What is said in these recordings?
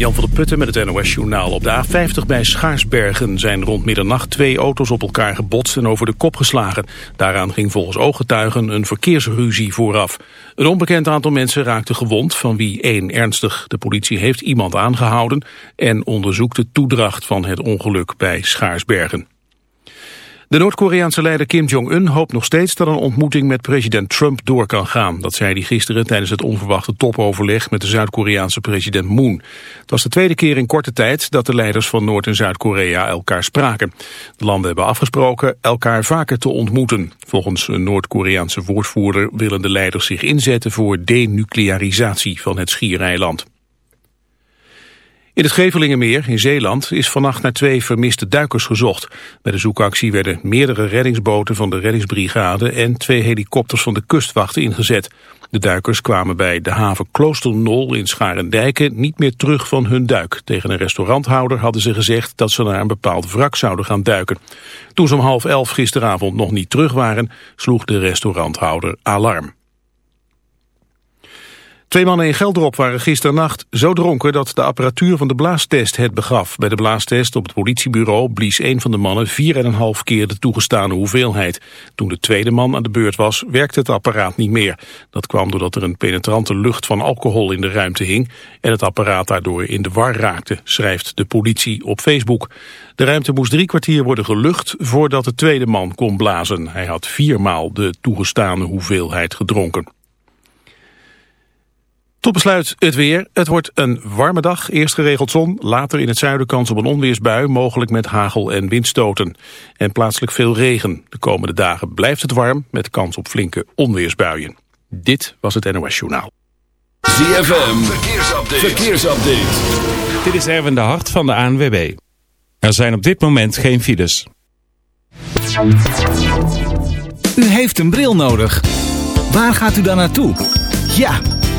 Jan van der Putten met het NOS-journaal. Op de A50 bij Schaarsbergen zijn rond middernacht twee auto's op elkaar gebotst en over de kop geslagen. Daaraan ging volgens ooggetuigen een verkeersruzie vooraf. Een onbekend aantal mensen raakte gewond, van wie één ernstig. De politie heeft iemand aangehouden en onderzoekt de toedracht van het ongeluk bij Schaarsbergen. De Noord-Koreaanse leider Kim Jong-un hoopt nog steeds dat een ontmoeting met president Trump door kan gaan. Dat zei hij gisteren tijdens het onverwachte topoverleg met de Zuid-Koreaanse president Moon. Het was de tweede keer in korte tijd dat de leiders van Noord- en Zuid-Korea elkaar spraken. De landen hebben afgesproken elkaar vaker te ontmoeten. Volgens een Noord-Koreaanse woordvoerder willen de leiders zich inzetten voor denuclearisatie van het schiereiland. In het Gevelingenmeer in Zeeland is vannacht naar twee vermiste duikers gezocht. Bij de zoekactie werden meerdere reddingsboten van de reddingsbrigade en twee helikopters van de kustwachten ingezet. De duikers kwamen bij de haven Kloosternol in Scharendijken niet meer terug van hun duik. Tegen een restauranthouder hadden ze gezegd dat ze naar een bepaald wrak zouden gaan duiken. Toen ze om half elf gisteravond nog niet terug waren, sloeg de restauranthouder alarm. Twee mannen in Gelderop waren gisternacht zo dronken dat de apparatuur van de blaastest het begaf. Bij de blaastest op het politiebureau blies een van de mannen vier en een half keer de toegestane hoeveelheid. Toen de tweede man aan de beurt was, werkte het apparaat niet meer. Dat kwam doordat er een penetrante lucht van alcohol in de ruimte hing en het apparaat daardoor in de war raakte, schrijft de politie op Facebook. De ruimte moest drie kwartier worden gelucht voordat de tweede man kon blazen. Hij had viermaal de toegestane hoeveelheid gedronken. Tot besluit het weer. Het wordt een warme dag. Eerst geregeld zon, later in het zuiden kans op een onweersbui, mogelijk met hagel en windstoten. En plaatselijk veel regen. De komende dagen blijft het warm, met kans op flinke onweersbuien. Dit was het NOS Journaal. ZFM, verkeersupdate. verkeersupdate. Dit is Erwin de Hart van de ANWB. Er zijn op dit moment geen files. U heeft een bril nodig. Waar gaat u dan naartoe? Ja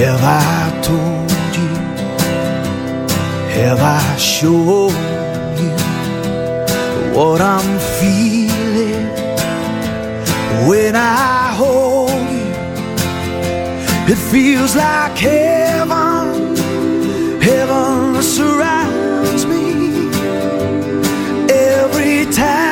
Have I told you? Have I shown you what I'm feeling when I hold you? It feels like heaven, heaven surrounds me every time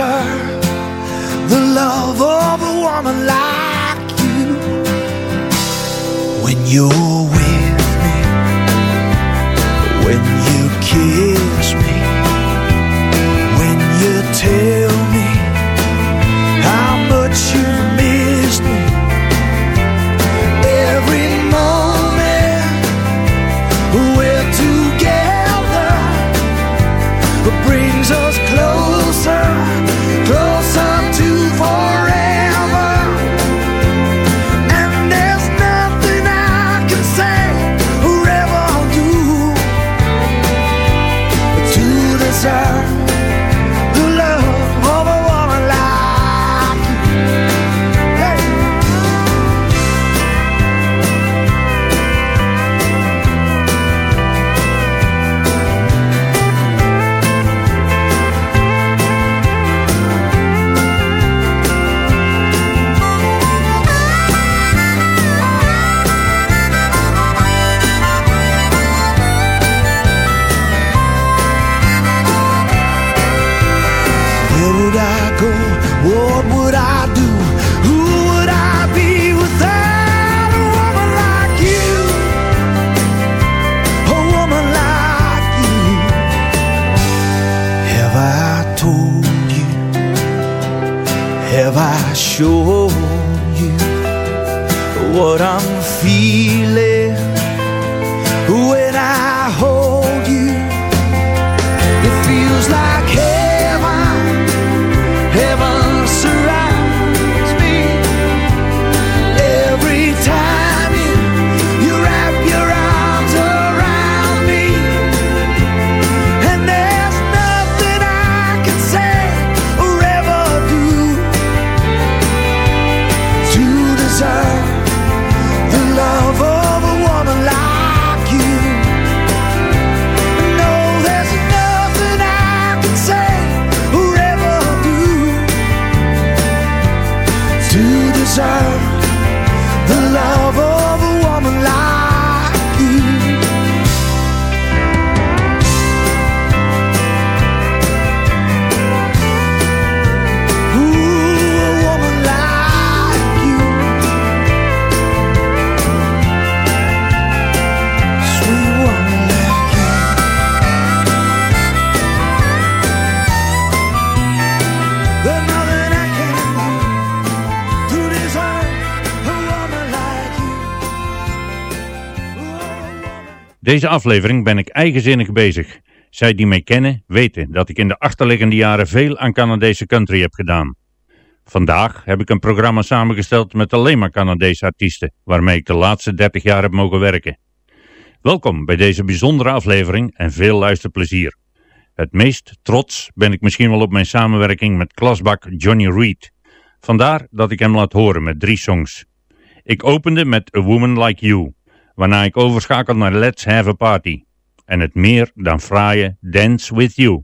the love of a woman like you. When you're Deze aflevering ben ik eigenzinnig bezig. Zij die mij kennen weten dat ik in de achterliggende jaren veel aan Canadese country heb gedaan. Vandaag heb ik een programma samengesteld met alleen maar Canadese artiesten, waarmee ik de laatste 30 jaar heb mogen werken. Welkom bij deze bijzondere aflevering en veel luisterplezier. Het meest trots ben ik misschien wel op mijn samenwerking met klasbak Johnny Reed. Vandaar dat ik hem laat horen met drie songs. Ik opende met A Woman Like You, waarna ik overschakel naar Let's Have a Party. En het meer dan fraaie Dance With You.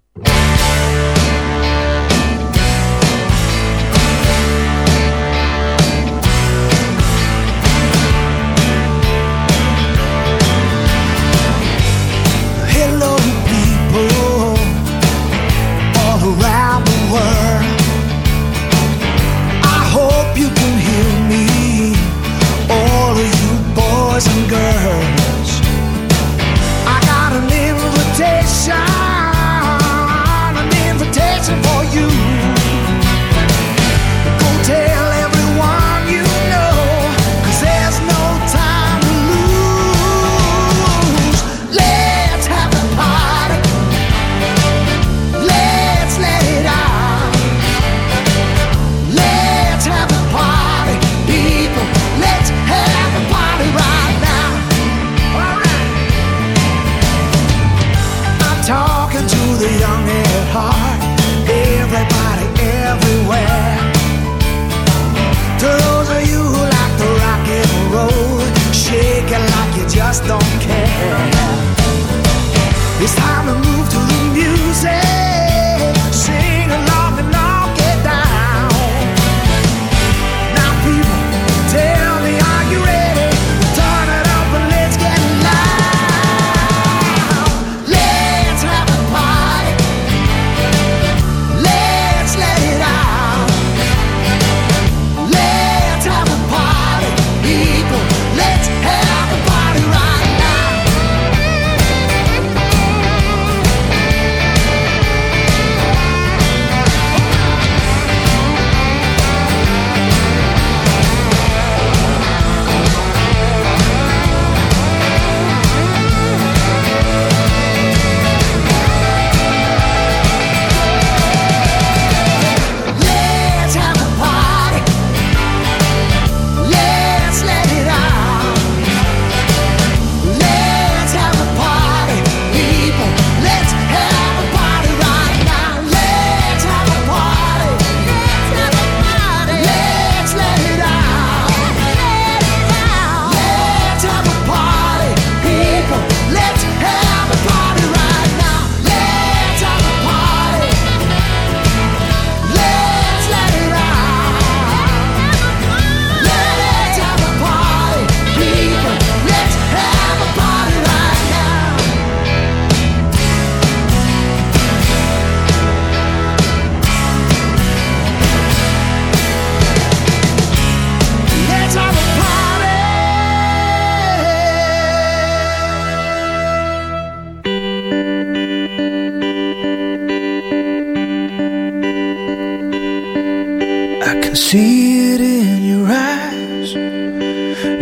See it in your eyes.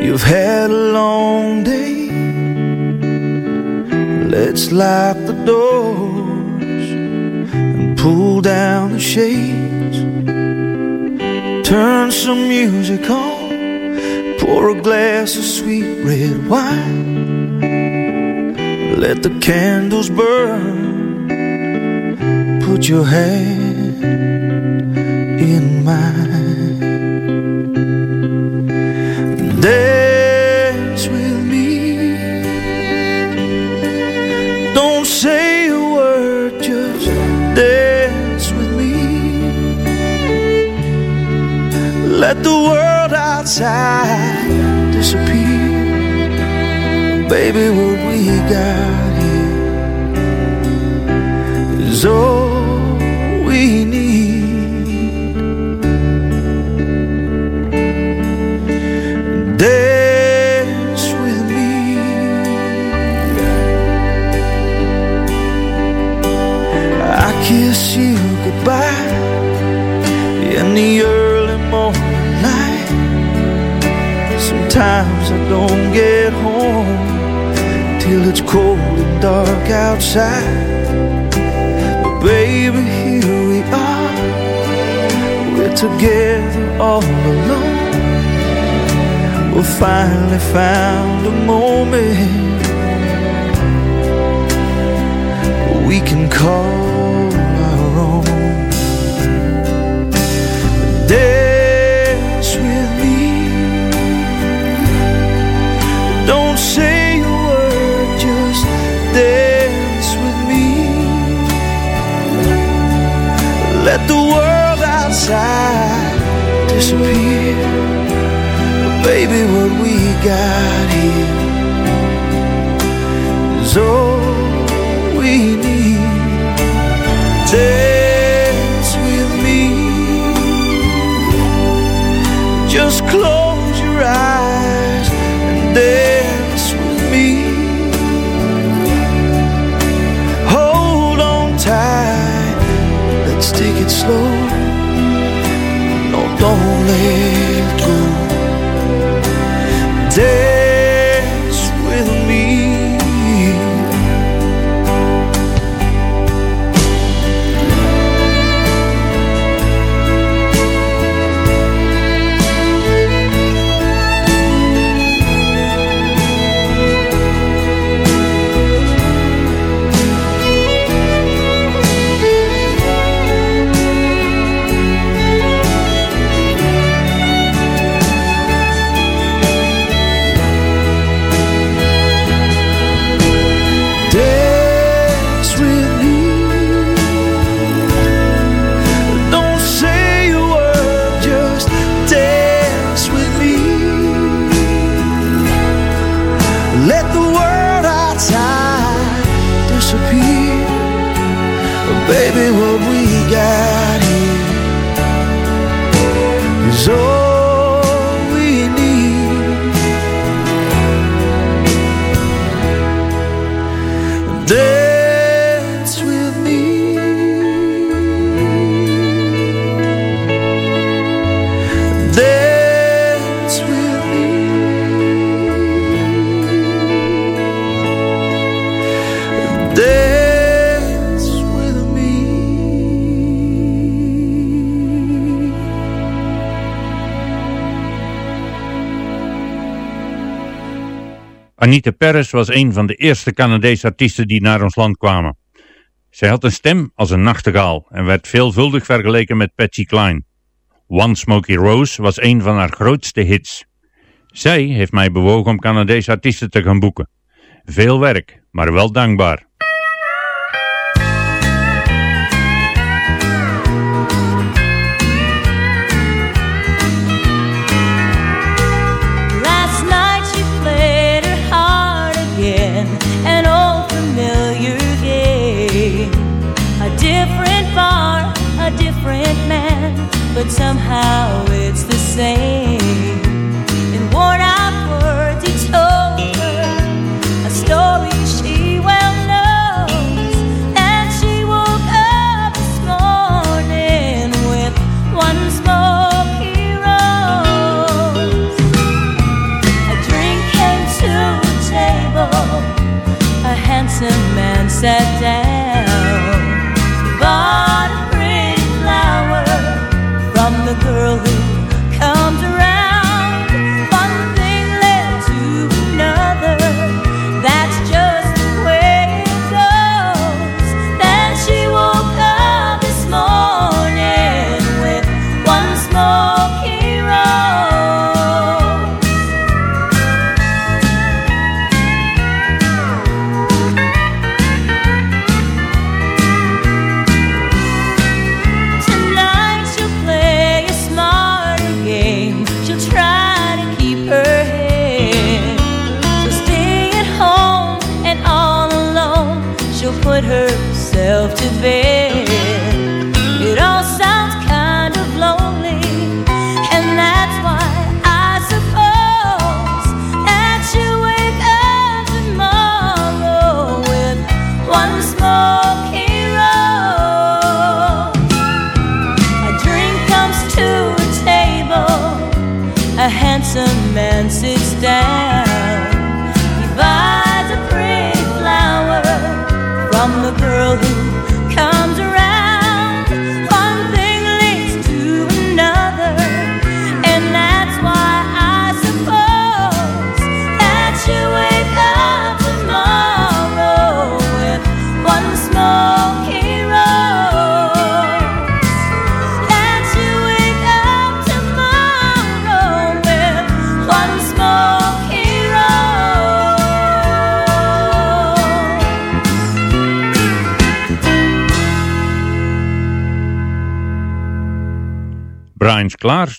You've had a long day. Let's lock the doors and pull down the shades. Turn some music on. Pour a glass of sweet red wine. Let the candles burn. Put your hand in mine. Outside disappear. Baby, what we got here is all I don't get home till it's cold and dark outside. But baby, here we are. We're together all alone. We finally found a moment we can call Baby, what we got here Anita Perez was een van de eerste Canadese artiesten die naar ons land kwamen. Zij had een stem als een nachtegaal en werd veelvuldig vergeleken met Patsy Cline. One Smoky Rose was een van haar grootste hits. Zij heeft mij bewogen om Canadese artiesten te gaan boeken. Veel werk, maar wel dankbaar. But somehow it's the same.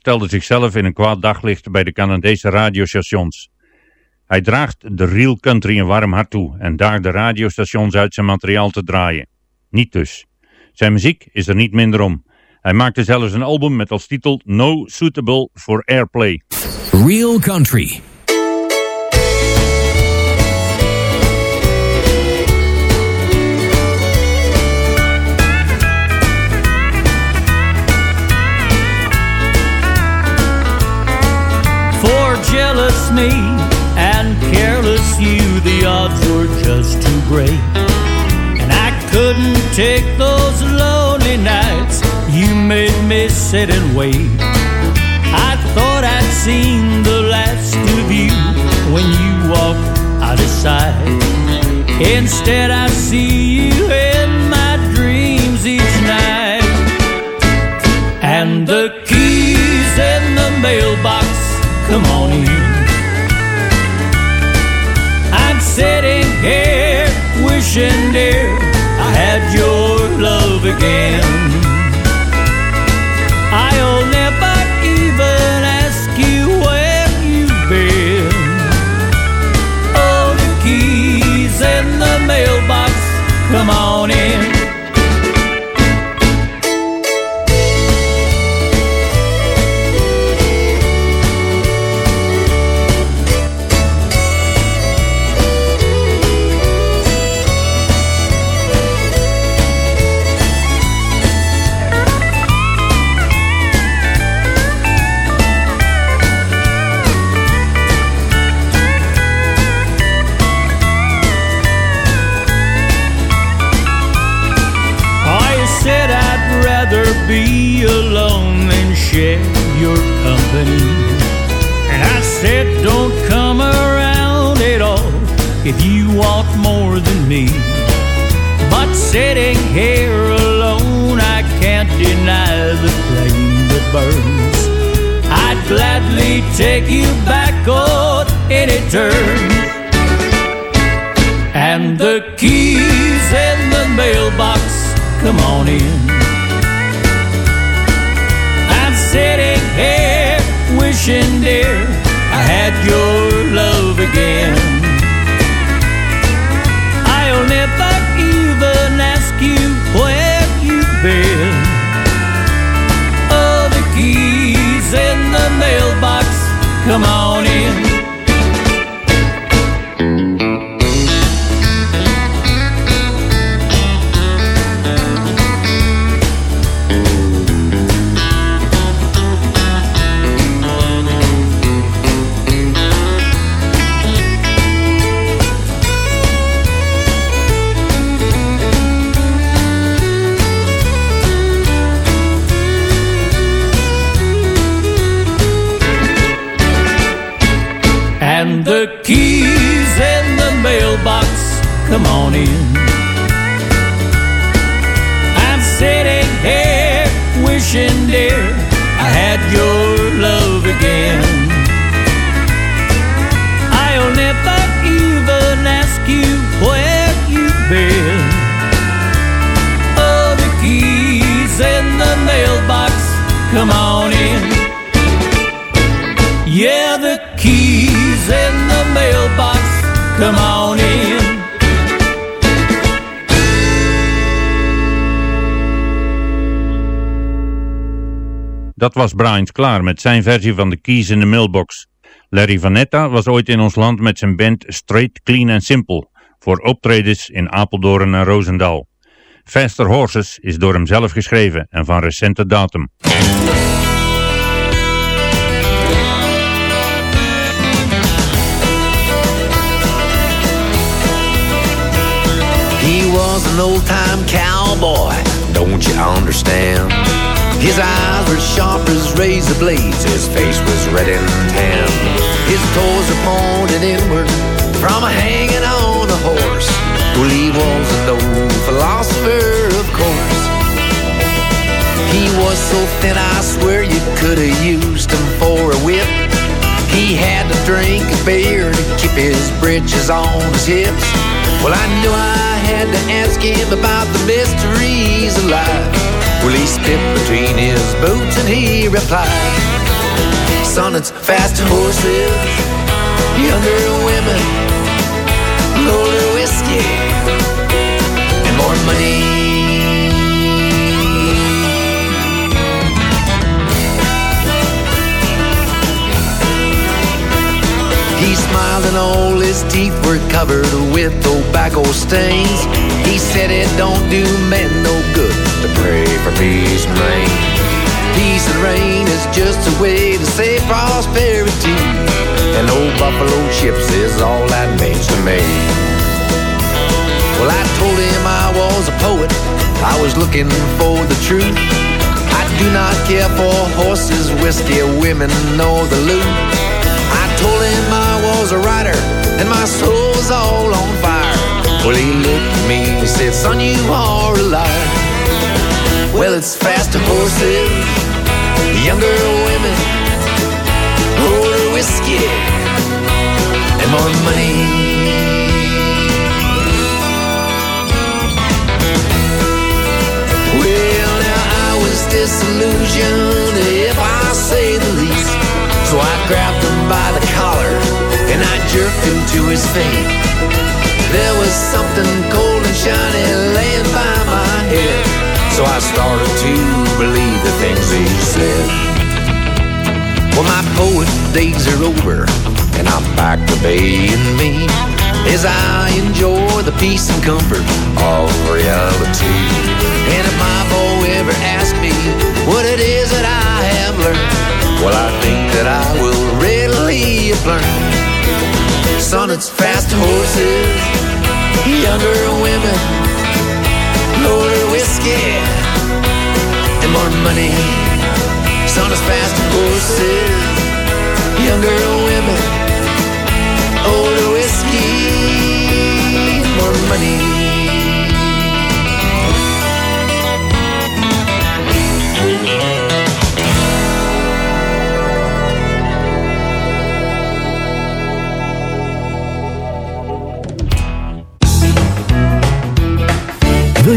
Stelde zichzelf in een kwaad daglicht bij de Canadese radiostations. Hij draagt de real country een warm hart toe en daagt de radiostations uit zijn materiaal te draaien. Niet dus. Zijn muziek is er niet minder om. Hij maakte zelfs een album met als titel No Suitable for Airplay. Real Country. Me and careless you, the odds were just too great. And I couldn't take those lonely nights you made me sit and wait. I thought I'd seen the last of you when you walked out of sight. Instead, I see take you back on any terms. And the keys in the mailbox, come on in. I'm sitting here wishing, dear, I had your come on in. Dat was Brian Klaar met zijn versie van de Keys in de Mailbox. Larry Vanetta was ooit in ons land met zijn band Straight, Clean and Simple voor optredens in Apeldoorn en Roosendaal. Faster Horses is door hem zelf geschreven en van recente datum. An old time cowboy, don't you understand? His eyes were sharp as razor blades, his face was red and tan. His toes are pointed inward from hanging on a horse. Well, he was an old philosopher, of course. He was so thin, I swear you could have used him for a whip. He had to drink a beer to keep his britches on his hips. Well, I knew I had to ask him about the mysteries of life. Well, he spit between his boots and he replied, Son, it's fast horses, younger women, older whiskey, and more money. Smiled and all his teeth were covered with tobacco stains. He said it don't do men no good to pray for peace and rain. Peace and rain is just a way to say prosperity. And old buffalo chips is all that means to me. Well, I told him I was a poet. I was looking for the truth. I do not care for horses, whiskey, women, nor the loot. I told him was a writer and my soul's all on fire. Well, he looked at me and said, Son, you are a liar. Well, it's faster horses, eh? younger women, older whiskey, and more money. Well, to his feet. There was something cold and shiny laying by my head. So I started to believe the things he said. Well, my poet days are over, and I'm back to being me. As I enjoy the peace and comfort of reality. And if my boy ever asks me what it is that I have learned, well, I think that I will readily have learned. Son, it's faster horses, younger women, older whiskey, and more money. Son, it's faster horses, younger women, older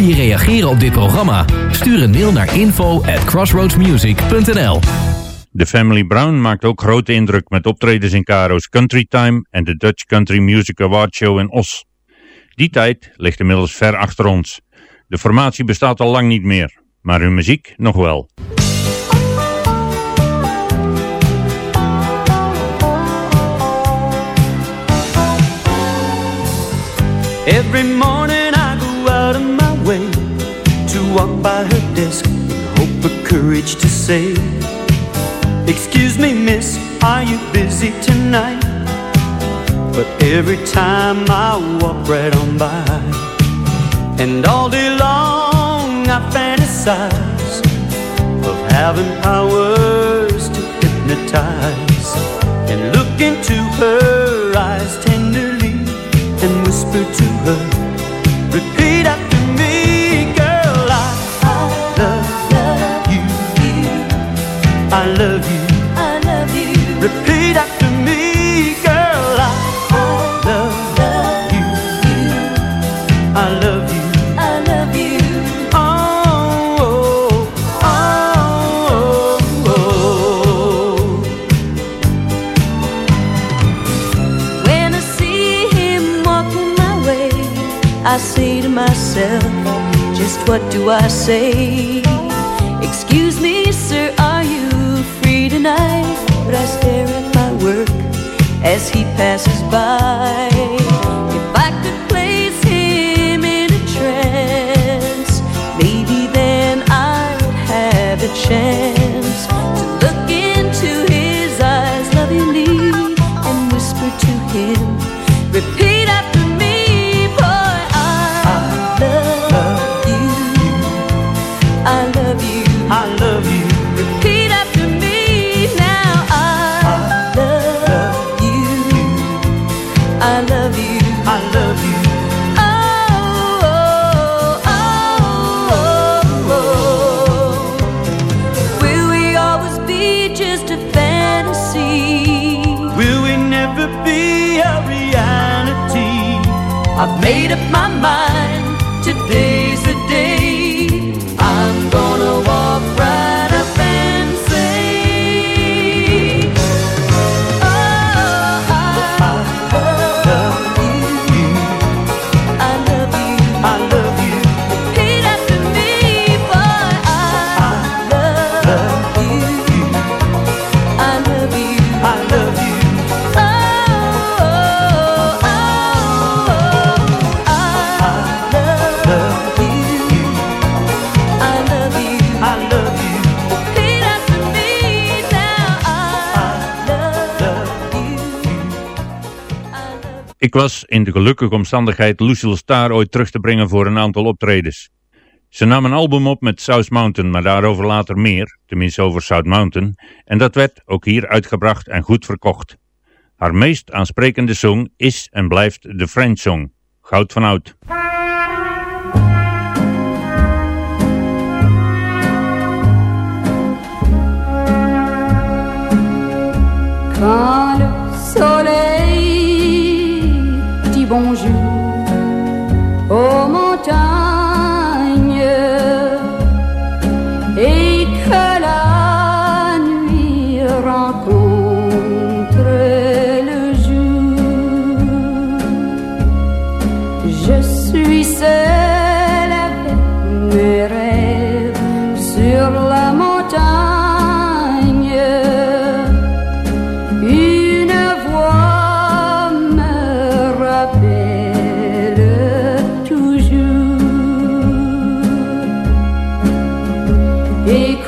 je reageren op dit programma? Stuur een mail naar info at crossroadsmusic.nl De Family Brown maakt ook grote indruk met optredens in Caro's Country Time en de Dutch Country Music Award Show in Os. Die tijd ligt inmiddels ver achter ons. De formatie bestaat al lang niet meer, maar hun muziek nog wel. Every morning walk by her desk and hope for courage to say, Excuse me, miss, are you busy tonight? But every time I walk right on by, and all day long I fantasize of having powers to hypnotize and look into her eyes tenderly do I say? Excuse me, sir, are you free tonight? But I stare at my work as he passes by. I've made up my mind. Today's Ik was in de gelukkige omstandigheid Lucille Star ooit terug te brengen voor een aantal optredens. Ze nam een album op met South Mountain, maar daarover later meer, tenminste over South Mountain, en dat werd ook hier uitgebracht en goed verkocht. Haar meest aansprekende song is en blijft de French Song, Goud van Oud.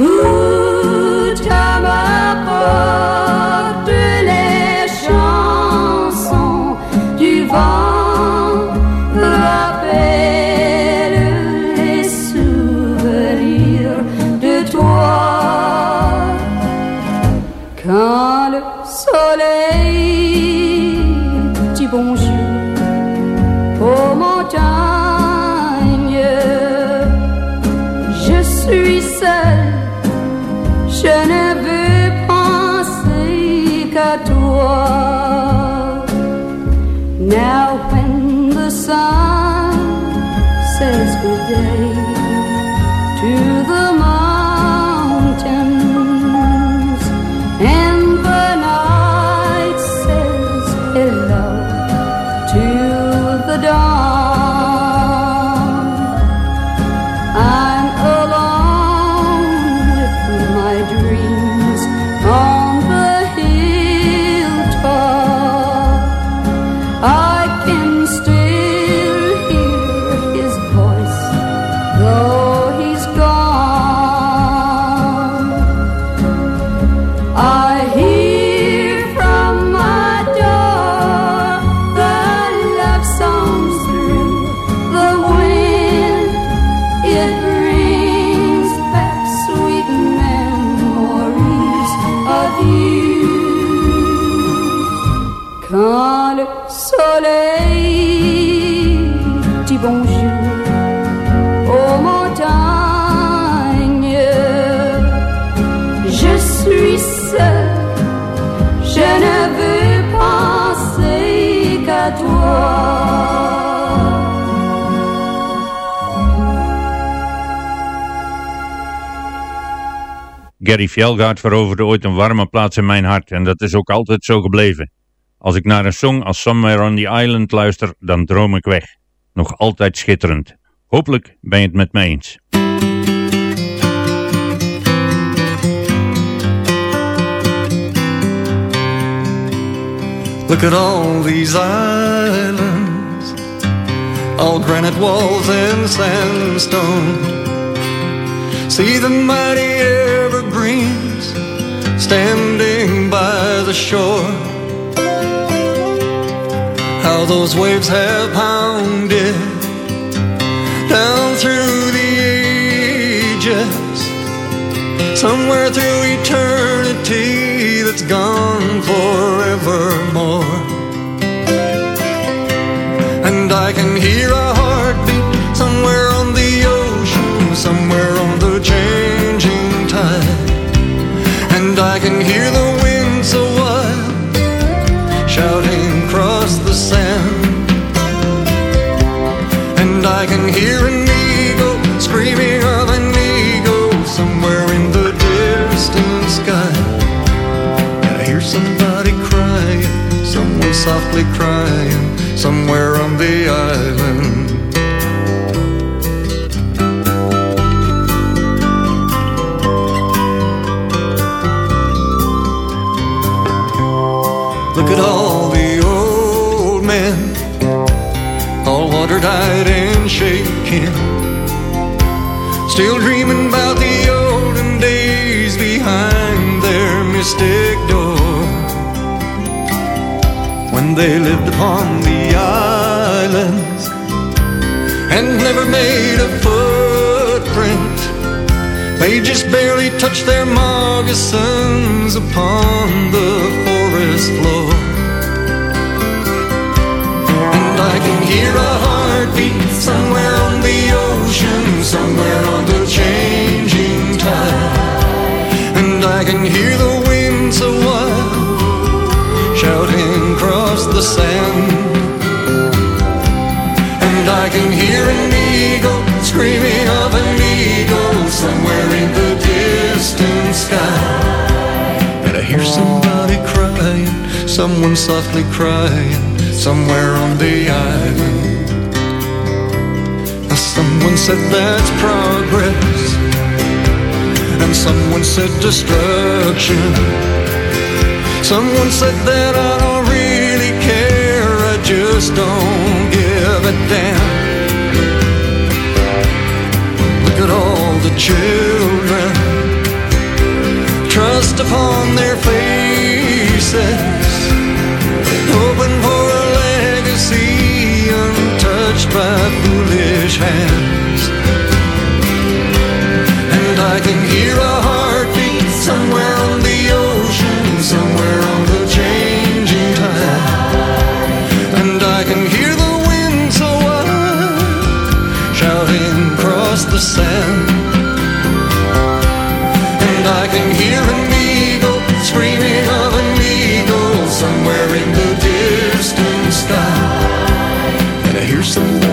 Écoute Gary Fjellgaard veroverde ooit een warme plaats in mijn hart en dat is ook altijd zo gebleven. Als ik naar een song als Somewhere on the Island luister, dan droom ik weg. Nog altijd schitterend. Hopelijk ben je het met me eens. Look at all these islands, all granite walls and sandstone. See the mighty evergreens standing by the shore. How those waves have pounded down through the ages, somewhere through eternity that's gone forevermore. I can hear the wind so wild shouting across the sand. And I can hear an eagle screaming of an eagle somewhere in the distant sky. And I hear somebody crying, someone softly crying somewhere on the island. Still dreaming about the olden days behind their mystic door when they lived upon the islands and never made a footprint. They just barely touched their moccasins upon the forest floor. And I can hear a heartbeat somewhere somewhere on the changing tide. And I can hear the winds so wild, shouting across the sand. And I can hear an eagle screaming of an eagle somewhere in the distant sky. And I hear somebody crying, someone softly crying, somewhere on the island. Someone said that's progress, and someone said destruction. Someone said that I don't really care, I just don't give a damn. Look at all the children, trust upon their faces, hoping for untouched by foolish hands. And I can hear a heartbeat somewhere on the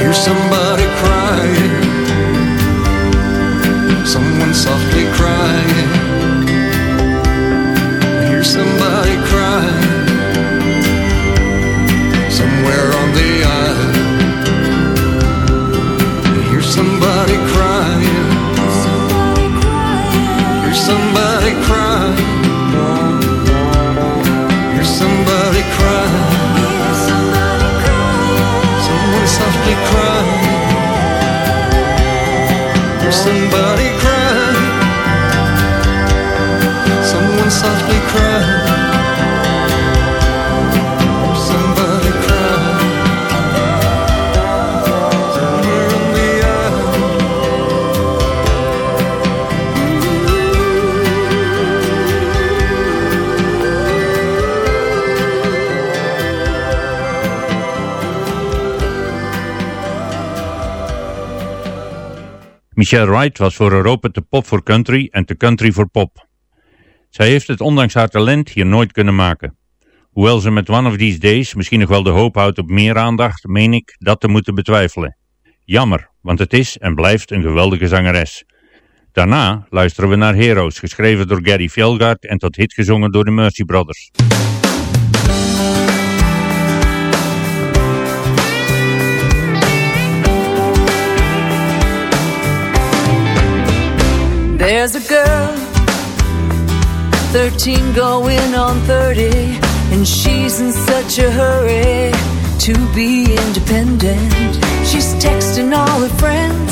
hear somebody crying, someone softly crying. I hear somebody crying, somewhere on the island. I hear somebody crying, hear somebody crying, somebody crying. Someone softly Michelle Wright was voor Europa te pop voor country en te country voor pop. Zij heeft het ondanks haar talent hier nooit kunnen maken. Hoewel ze met One of These Days misschien nog wel de hoop houdt op meer aandacht, meen ik dat te moeten betwijfelen. Jammer, want het is en blijft een geweldige zangeres. Daarna luisteren we naar Heroes, geschreven door Gary Fjellgaard en tot hit gezongen door de Mercy Brothers. There's a girl, 13 going on 30, and she's in such a hurry to be independent. She's texting all her friends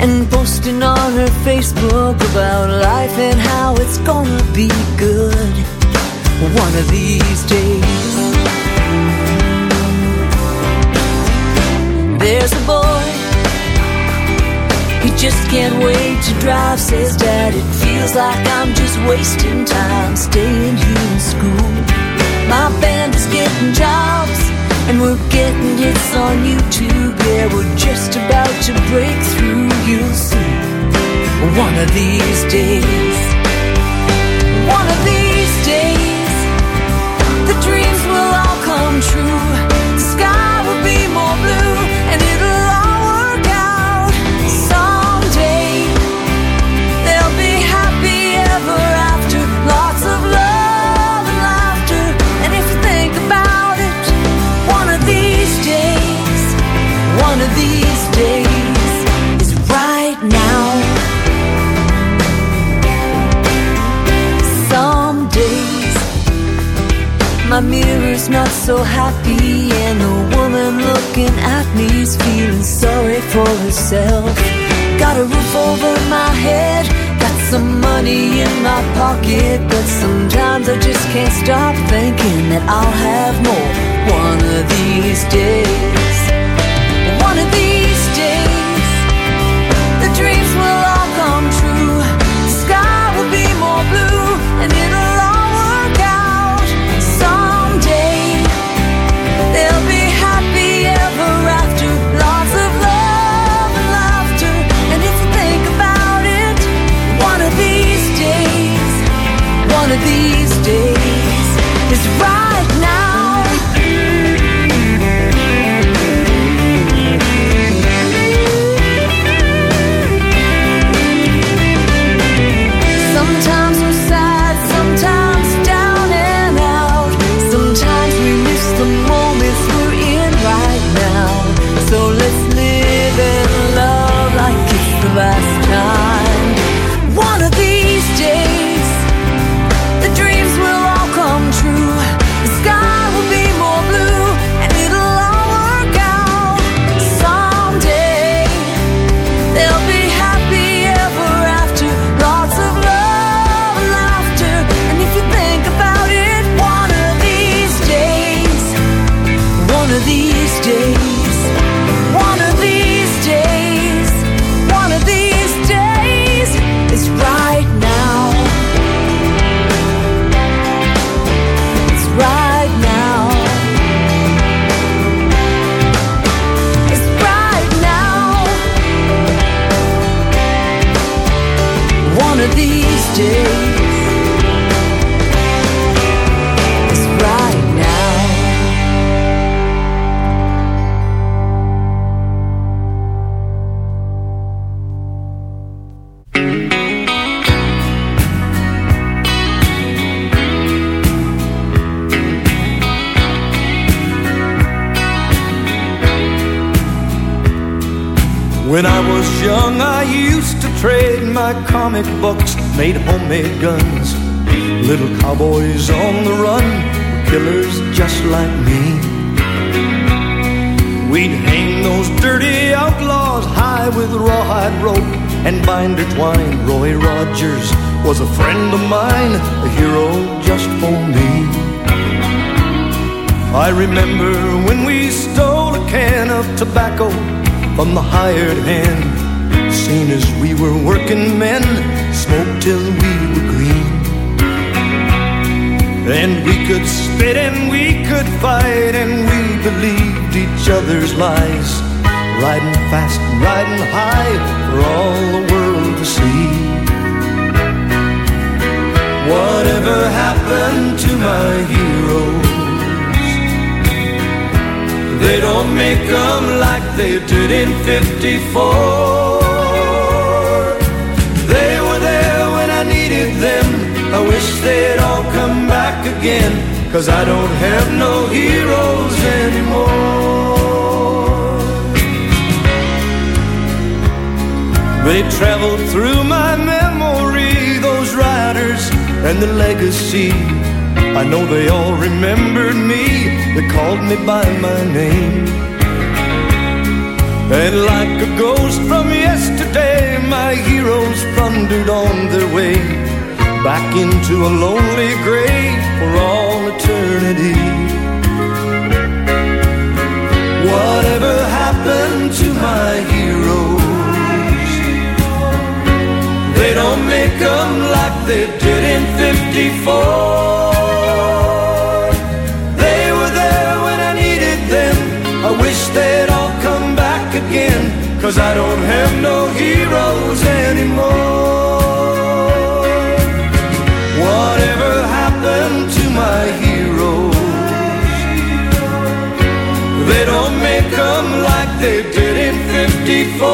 and posting on her Facebook about life and how it's gonna be good one of these days. There's a boy he just can't wait to drive, says dad. It feels like I'm just wasting time staying here in school. My band is getting jobs, and we're getting hits on YouTube. Yeah, we're just about to break through, you'll see. One of these days. My mirror's not so happy, and the woman looking at me's feeling sorry for herself. Got a roof over my head, got some money in my pocket, but sometimes I just can't stop thinking that I'll have more one of these days. Was young, I used to trade my comic books, made homemade guns. Little cowboys on the run, killers just like me. We'd hang those dirty outlaws high with rawhide rope and binder twine. Roy Rogers was a friend of mine, a hero just for me. I remember when we stole a can of tobacco from the hired hand. Seen as we were working men, smoked till we were green. And we could spit and we could fight and we believed each other's lies. Riding fast and riding high for all the world to see. Whatever happened to my heroes? They don't make them like they did in 54. They were there when I needed them. I wish they'd all come back again. Cause I don't have no heroes anymore. They traveled through my memory, those riders and the legacy. I know they all remembered me, they called me by my name. And like a ghost from yesterday, my heroes thundered on their way back into a lonely grave for all eternity. Whatever happened to my heroes? They don't make them like they did in 54. Cause I don't have no heroes anymore. Whatever happened to my heroes? They don't make them like they did in 54.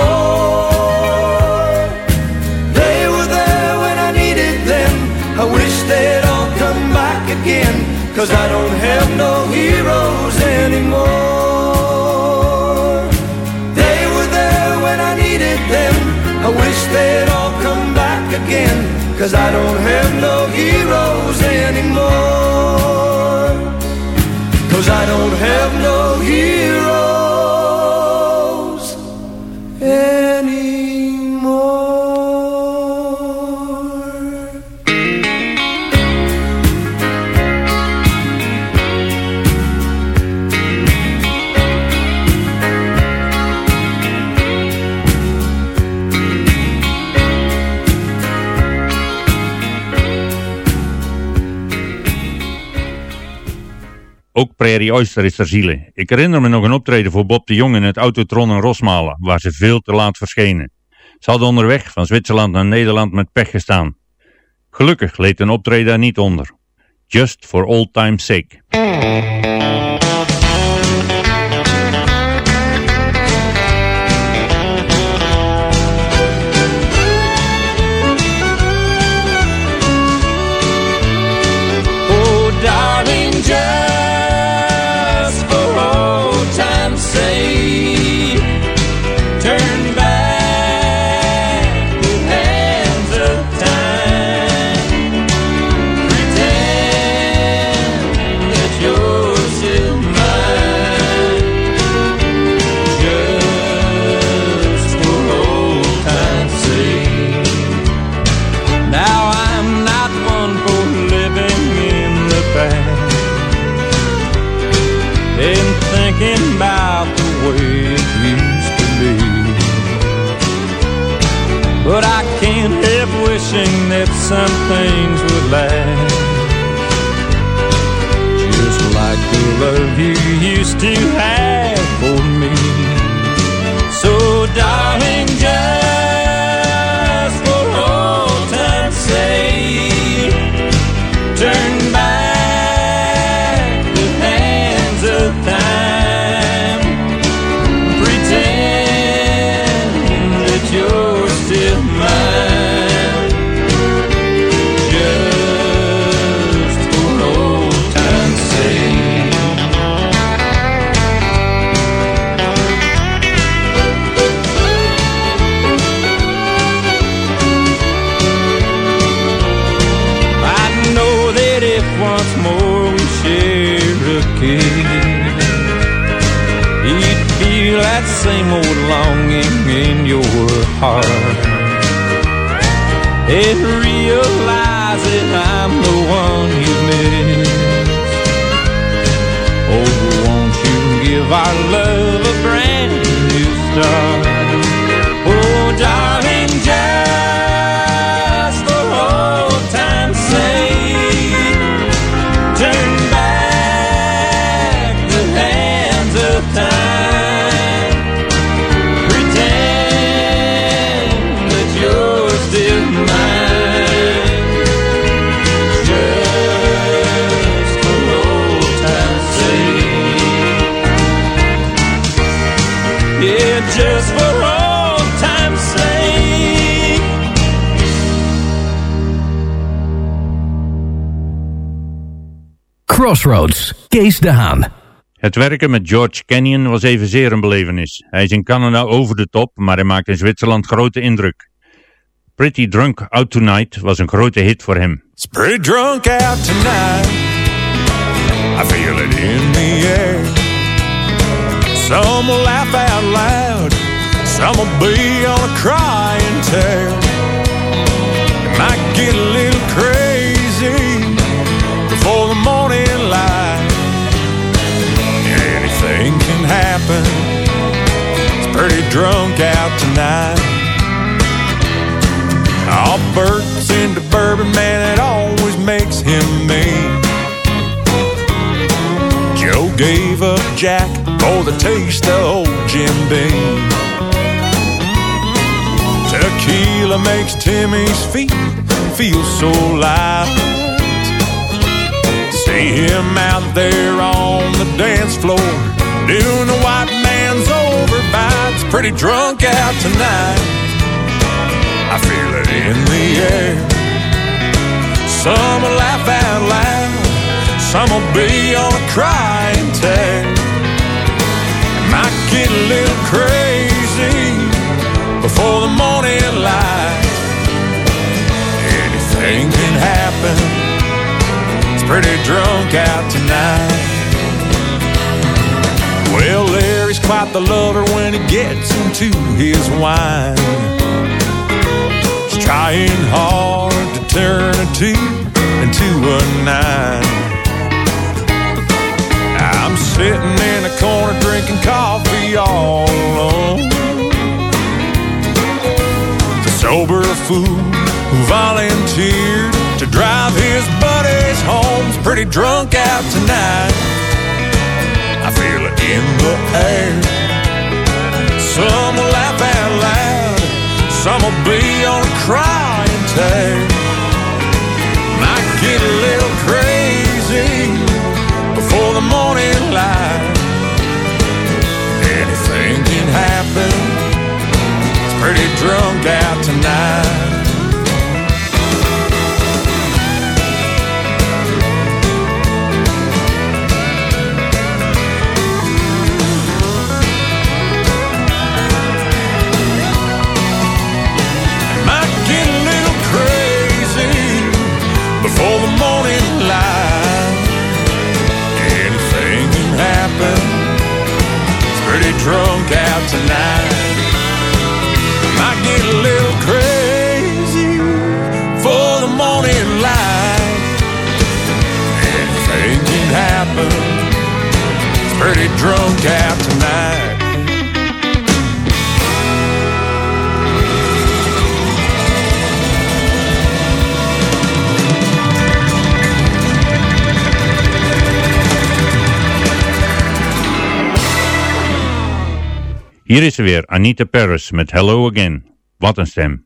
They were there when I needed them. I wish they'd all come back again. Cause I don't have no heroes anymore. They'd all come back again. Cause I don't have no heroes anymore. Cause I don't have no heroes Prairie Oyster is ter ziele. Ik herinner me nog een optreden voor Bob de Jong in het Autotron in Rosmalen, waar ze veel te laat verschenen. Ze hadden onderweg van Zwitserland naar Nederland met pech gestaan. Gelukkig leed een optreden daar niet onder. Just for old time's sake. And realize that I'm the one you miss. Oh, won't you give our love Crossroads, Kees de Haan. Het werken met George Canyon was evenzeer een belevenis. Hij is in Canada over de top, maar hij maakt in Zwitserland grote indruk. Pretty Drunk Out Tonight was een grote hit voor hem. It's pretty drunk out tonight. I feel it in the air. Some will laugh out loud. Some will be on a crying tear. It might get a little crazy before the morning Happen. It's pretty drunk out tonight. All Bert's into bourbon, man, it always makes him mean. Joe gave up Jack for the taste of old Jim Beam. Tequila makes Timmy's feet feel so light. See him out there on the dance floor doing the white man's overbites. Pretty drunk out tonight. I feel it in the air. Some will laugh out loud, some will be on a crying tear. Might get a little crazy before the morning light. Anything can happen. It's pretty drunk out tonight. Quite the lover when he gets into his wine. He's trying hard to turn a two into a nine. I'm sitting in a corner drinking coffee all alone. The sober fool who volunteered to drive his buddies home's pretty drunk out tonight. In the air. Some will laugh out loud, some will be on a crying tear. Might get a little crazy before the morning light. Anything can happen. It's pretty drunk out tonight. Drunk out tonight. Might get a little crazy for the morning light. Anything can happen. Pretty drunk out tonight. Hier is ze weer, Anita Paris met Hello Again. Wat een stem.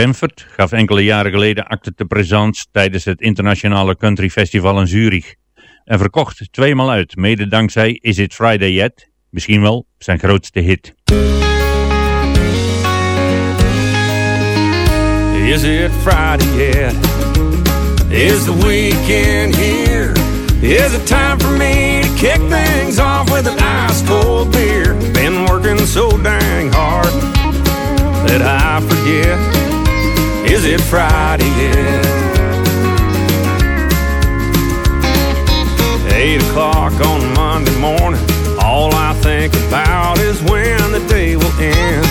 Benford gaf enkele jaren geleden acte de présence tijdens het internationale country festival in Zurich. En verkocht tweemaal uit, mede dankzij Is It Friday Yet? Misschien wel zijn grootste hit. Is it Friday yet? Is the weekend here? Is it time for me to kick things off with an ice cold beer? Been working so dang hard that I forget. Is it Friday yet? Eight o'clock on Monday morning. All I think about is when the day will end.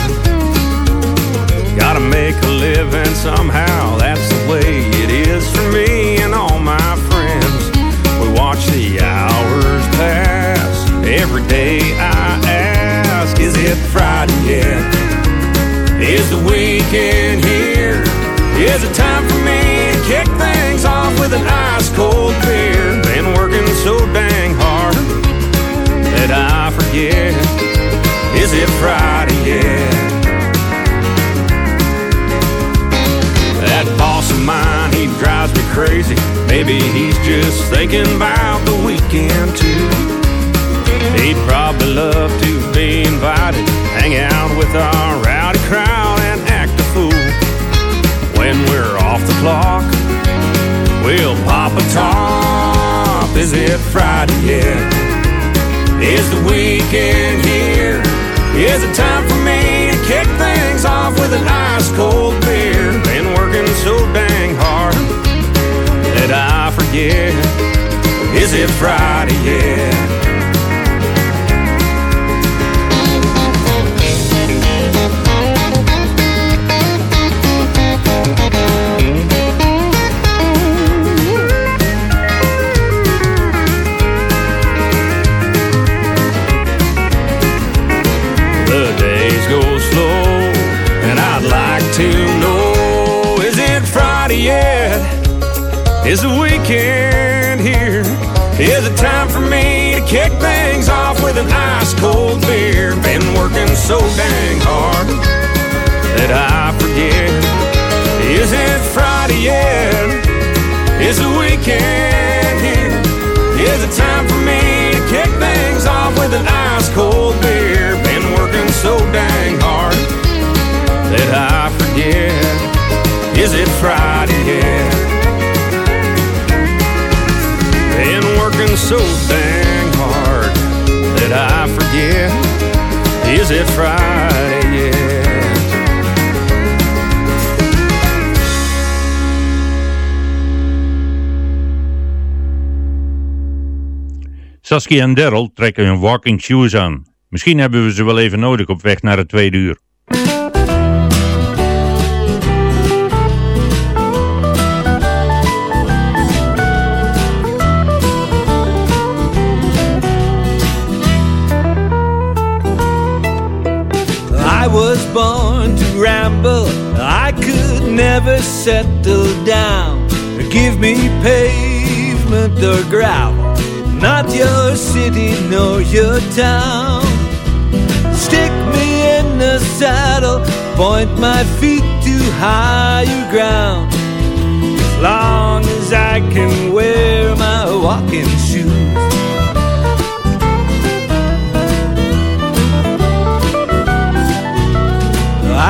Gotta make a living somehow, that's the way it is for me and all my friends. We watch the hours pass. Every day I ask, is it Friday yet? Is the weekend here? Is it time for me to kick things off with an ice cold beer? Been working so dang hard that I forget. Is it Friday yet? That boss of mine, he drives me crazy. Maybe he's just thinking about the weekend too. He'd probably love to be invited, hang out with our rowdy crowd we'll pop a top. Is it Friday yet? Is the weekend here? Is it time for me to kick things off with an ice cold beer? Been working so dang hard that I forget. Is it Friday yet? With an ice cold beer? Been working so dang hard that I forget. Is it Friday yet? Is the weekend here? Is it time for me to kick things off with an ice cold beer? Been working so dang hard that I forget. Is it Friday yet? Been working so dang that I. Is it Friday yet? En Daryl trekken hun walking shoes aan. Misschien hebben we ze wel even nodig op weg naar het tweede uur. Was born to ramble. I could never settle down. Give me pavement or gravel, not your city nor your town. Stick me in the saddle, point my feet to higher ground. As long as I can wear my walking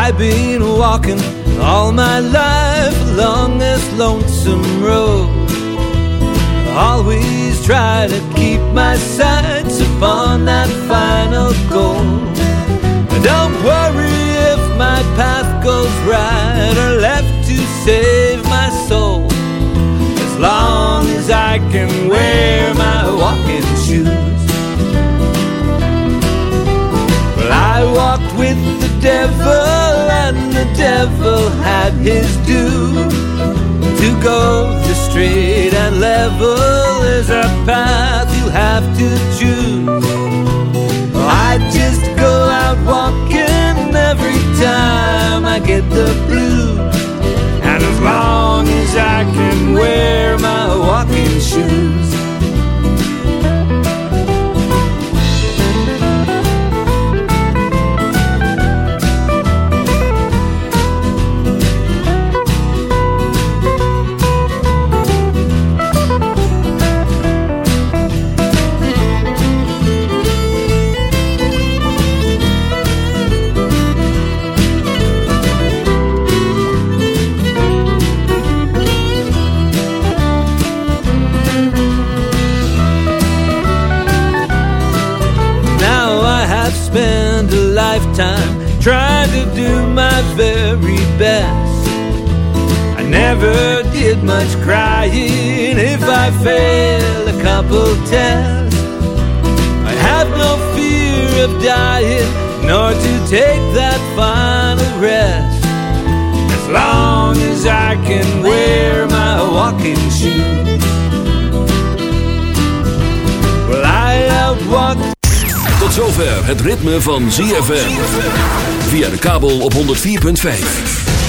I've been walking all my life along this lonesome road. Always try to keep my sights upon that final goal. Don't worry if my path goes right or left to save my soul. As long as I can wear my walking shoes. Well, I walked with the devil, the devil had his due. To go the straight and level is a path you have to choose. I just go out walking every time I get the blues. And as long as I can wear my walking shoes. Much crying if I fail a couple tests. I have no fear of dying, nor to take that final rest. As long as I can wear my walking shoes. Well, I have walked. Tot zover het ritme van ZFM. Via de kabel op 104.5.